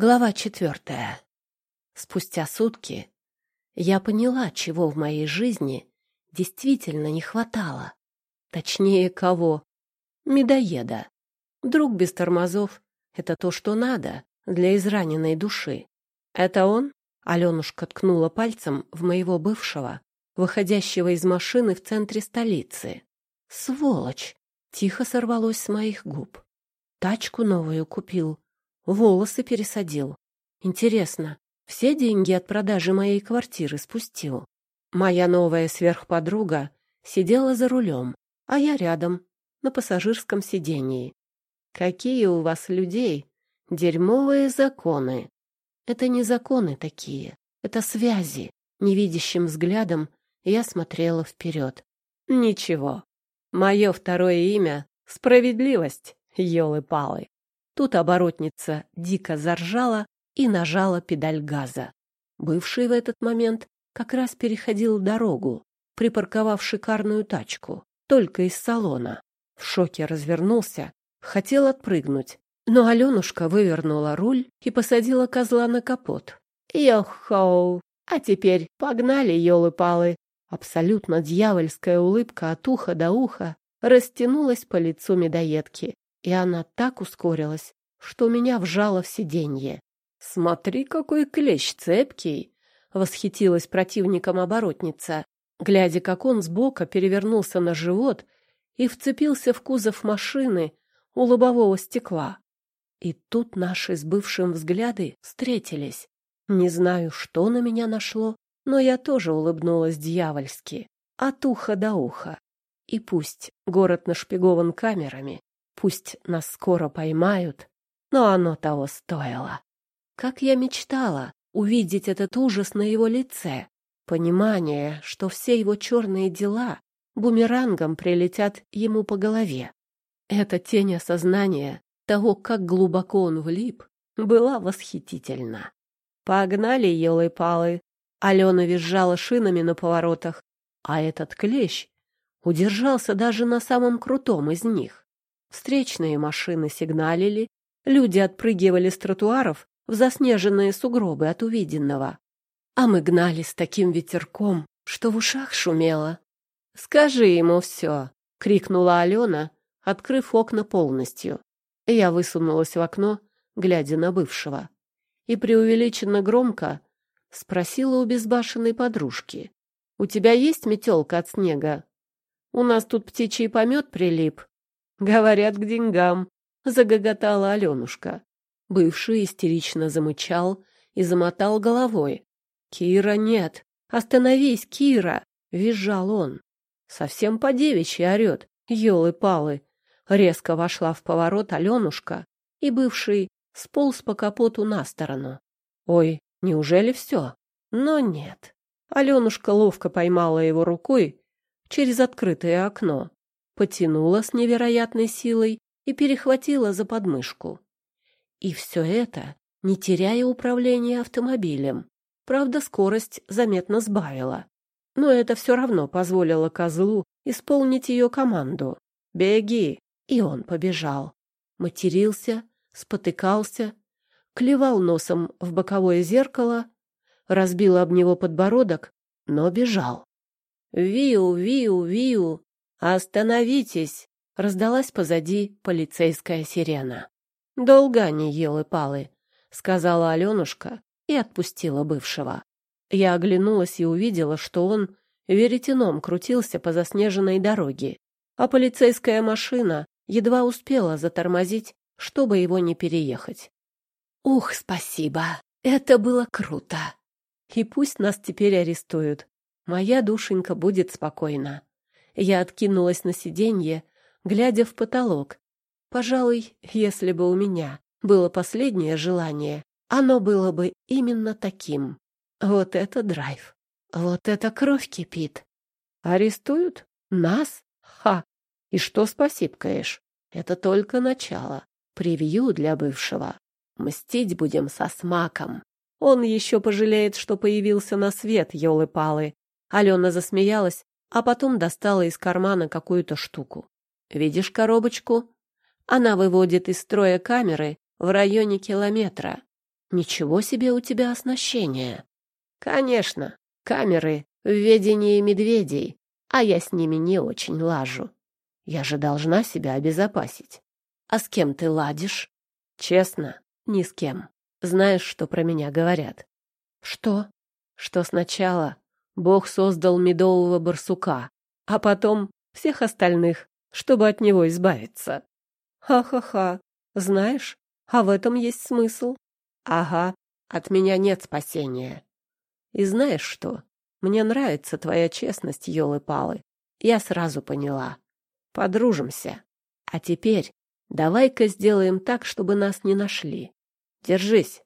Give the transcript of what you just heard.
Глава четвертая. Спустя сутки я поняла, чего в моей жизни действительно не хватало. Точнее, кого? Медоеда. Друг без тормозов — это то, что надо для израненной души. Это он? Аленушка ткнула пальцем в моего бывшего, выходящего из машины в центре столицы. Сволочь! Тихо сорвалось с моих губ. Тачку новую купил, волосы пересадил. Интересно, все деньги от продажи моей квартиры спустил? Моя новая сверхподруга сидела за рулем, а я рядом, на пассажирском сидении. Какие у вас людей дерьмовые законы. Это не законы такие, это связи. Невидящим взглядом я смотрела вперед. Ничего. Мое второе имя — справедливость, елы-палы. Тут оборотница дико заржала и нажала педаль газа. Бывший в этот момент как раз переходил дорогу, припарковав шикарную тачку, только из салона. В шоке развернулся, хотел отпрыгнуть, но Аленушка вывернула руль и посадила козла на капот. «Йо-хоу! А теперь погнали, елы-палы!» Абсолютно дьявольская улыбка от уха до уха растянулась по лицу медоедки и она так ускорилась, что меня вжало в сиденье. «Смотри, какой клещ цепкий!» — восхитилась противником оборотница, глядя, как он сбока перевернулся на живот и вцепился в кузов машины у лобового стекла. И тут наши с бывшим взгляды встретились. Не знаю, что на меня нашло, но я тоже улыбнулась дьявольски, от уха до уха. И пусть город нашпигован камерами, Пусть нас скоро поймают, но оно того стоило. Как я мечтала увидеть этот ужас на его лице, понимание, что все его черные дела бумерангом прилетят ему по голове. Эта тень осознания того, как глубоко он влип, была восхитительна. «Погнали, елы-палы!» Алена визжала шинами на поворотах, а этот клещ удержался даже на самом крутом из них. Встречные машины сигналили, люди отпрыгивали с тротуаров в заснеженные сугробы от увиденного. А мы гнали с таким ветерком, что в ушах шумело. «Скажи ему все!» — крикнула Алена, открыв окна полностью. Я высунулась в окно, глядя на бывшего, и преувеличенно громко спросила у безбашенной подружки. «У тебя есть метелка от снега? У нас тут птичий помет прилип, Говорят, к деньгам, загоготала Аленушка. Бывший истерично замычал и замотал головой. Кира, нет. Остановись, Кира, визжал он. Совсем по девичьи орет. Ёлы-палы. Резко вошла в поворот Аленушка, и бывший сполз по капоту на сторону. Ой, неужели все? Но нет. Аленушка ловко поймала его рукой через открытое окно потянула с невероятной силой и перехватила за подмышку. И все это, не теряя управления автомобилем. Правда, скорость заметно сбавила. Но это все равно позволило козлу исполнить ее команду. «Беги!» И он побежал. Матерился, спотыкался, клевал носом в боковое зеркало, разбил об него подбородок, но бежал. «Виу, виу, виу!» «Остановитесь!» — раздалась позади полицейская сирена. «Долго они елы-палы», — сказала Аленушка и отпустила бывшего. Я оглянулась и увидела, что он веретеном крутился по заснеженной дороге, а полицейская машина едва успела затормозить, чтобы его не переехать. «Ух, спасибо! Это было круто! И пусть нас теперь арестуют. Моя душенька будет спокойна. Я откинулась на сиденье, глядя в потолок. Пожалуй, если бы у меня было последнее желание, оно было бы именно таким. Вот это драйв. Вот это кровь кипит. Арестуют? Нас? Ха! И что спасибкаешь? Это только начало. Превью для бывшего. Мстить будем со смаком. Он еще пожалеет, что появился на свет, елы-палы. Алена засмеялась а потом достала из кармана какую-то штуку. «Видишь коробочку? Она выводит из строя камеры в районе километра. Ничего себе у тебя оснащение. Конечно, камеры в ведении медведей, а я с ними не очень лажу. Я же должна себя обезопасить. А с кем ты ладишь? Честно, ни с кем. Знаешь, что про меня говорят? Что? Что сначала Бог создал медового барсука, а потом всех остальных, чтобы от него избавиться. Ха-ха-ха. Знаешь, а в этом есть смысл. Ага, от меня нет спасения. И знаешь что? Мне нравится твоя честность, елы-палы. Я сразу поняла. Подружимся. А теперь давай-ка сделаем так, чтобы нас не нашли. Держись.